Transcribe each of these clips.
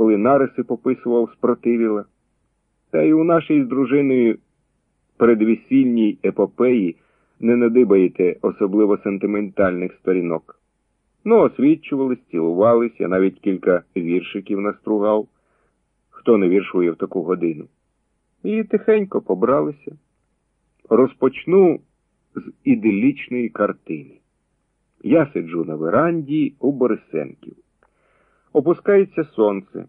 коли нариси пописував, спротивіла. Та й у нашій з дружиною передвесільній епопеї не надибаєте особливо сентиментальних сторінок. Ну, освічувались, цілувались, я навіть кілька віршиків настругав, хто не віршує в таку годину. І тихенько побралися. Розпочну з іделічної картини. Я сиджу на веранді у Борисенків. Опускається сонце,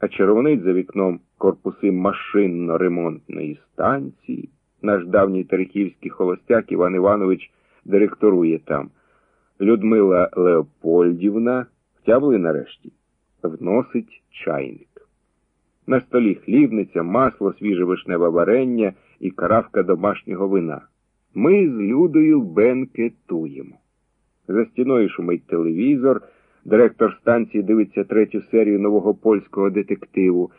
а червонить за вікном корпуси машинно-ремонтної станції. Наш давній Терехівський холостяк Іван Іванович директорує там. Людмила Леопольдівна, втявли нарешті, вносить чайник. На столі хлібниця, масло, свіже вишневе варення і каравка домашнього вина. Ми з Людою бенкетуємо. За стіною шумить телевізор, директор станції дивиться третю серію нового польського детективу.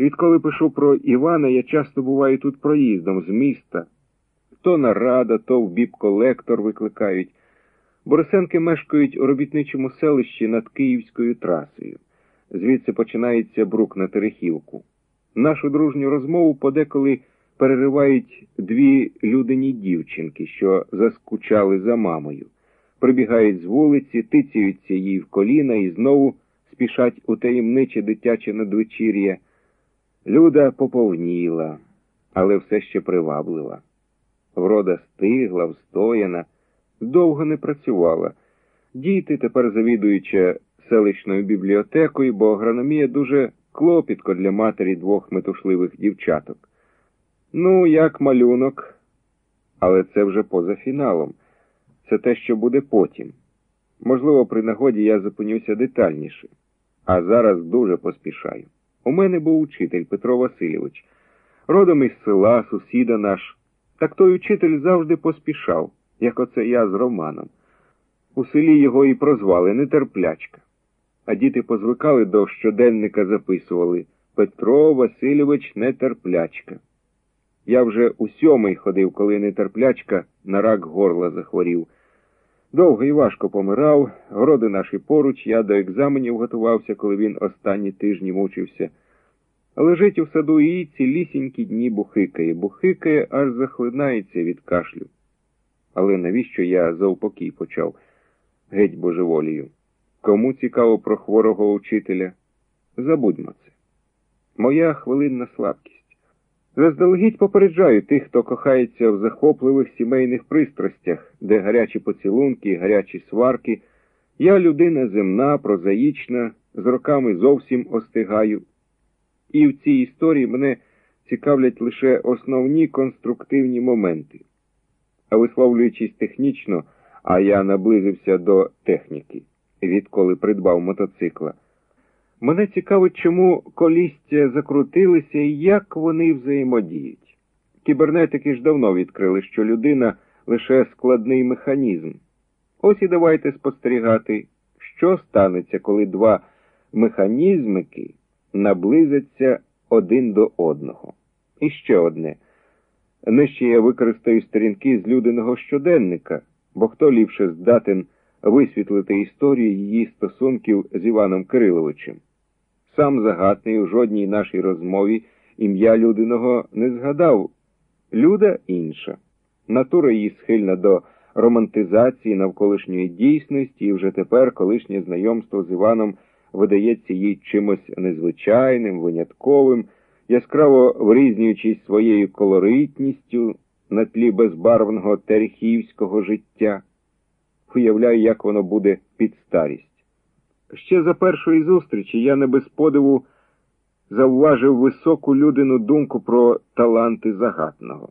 Відколи пишу про Івана, я часто буваю тут проїздом з міста. То нарада, то в біб-колектор викликають. Борисенки мешкають у робітничому селищі над Київською трасою. Звідси починається брук на Терехівку. Нашу дружню розмову подеколи переривають дві людині дівчинки, що заскучали за мамою. Прибігають з вулиці, тицяються їй в коліна і знову спішать у таємниче дитяче надвечір'я. Люда поповніла, але все ще приваблива. Врода стигла, встояна, довго не працювала. Діти, тепер завідуючи селищною бібліотекою, бо агрономія дуже клопітко для матері двох метушливих дівчаток. Ну, як малюнок, але це вже поза фіналом. Це те, що буде потім. Можливо, при нагоді я зупинюся детальніше, а зараз дуже поспішаю. У мене був учитель Петро Васильович, родом із села, сусіда наш. Так той учитель завжди поспішав, як оце я з Романом. У селі його і прозвали нетерплячка. А діти позвикали до щоденника записували Петро Васильович нетерплячка. Я вже у сьомий ходив, коли нетерплячка на рак горла захворів. Довго і важко помирав, городи наші поруч, я до екзаменів готувався, коли він останні тижні мучився. Лежить у саду і цілісінькі дні бухикає, бухикає, аж захлинається від кашлю. Але навіщо я заупокій почав? Геть божеволію. Кому цікаво про хворого учителя? Забудьмо це. Моя хвилинна слабкість. Заздалегідь попереджаю тих, хто кохається в захопливих сімейних пристрастях, де гарячі поцілунки, гарячі сварки. Я людина земна, прозаїчна, з роками зовсім остигаю. І в цій історії мене цікавлять лише основні конструктивні моменти. А висловлюючись технічно, а я наблизився до техніки, відколи придбав мотоцикла. Мене цікавить, чому колістя закрутилися і як вони взаємодіють. Кібернетики ж давно відкрили, що людина лише складний механізм. Ось і давайте спостерігати, що станеться, коли два механізмики наблизяться один до одного. І ще одне. Нижче я використаю сторінки з людиного щоденника, бо хто ліпше здатен висвітлити історію її стосунків з Іваном Кириловичем. Сам загатний у жодній нашій розмові ім'я людиного не згадав. Люда інша. Натура її схильна до романтизації навколишньої дійсності, і вже тепер колишнє знайомство з Іваном видається їй чимось незвичайним, винятковим, яскраво врізнюючись своєю колоритністю на тлі безбарвного терхівського життя. Уявляю, як воно буде під старість. Ще за першої зустрічі я не без подиву завважив високу людину думку про таланти загатного.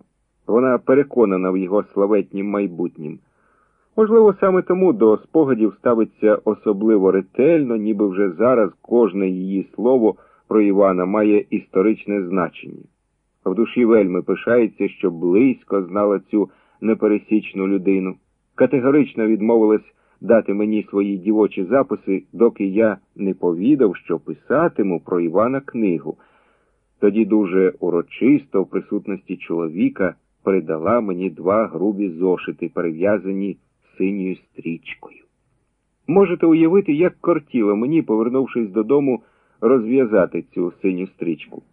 Вона переконана в його славетнім майбутнім. Можливо, саме тому до спогадів ставиться особливо ретельно, ніби вже зараз кожне її слово про Івана має історичне значення. В душі вельми пишається, що близько знала цю непересічну людину. Категорично відмовилась дати мені свої дівочі записи, доки я не повідав, що писатиму про Івана книгу. Тоді дуже урочисто в присутності чоловіка передала мені два грубі зошити, перев'язані синьою стрічкою. Можете уявити, як кортіло мені, повернувшись додому, розв'язати цю синю стрічку.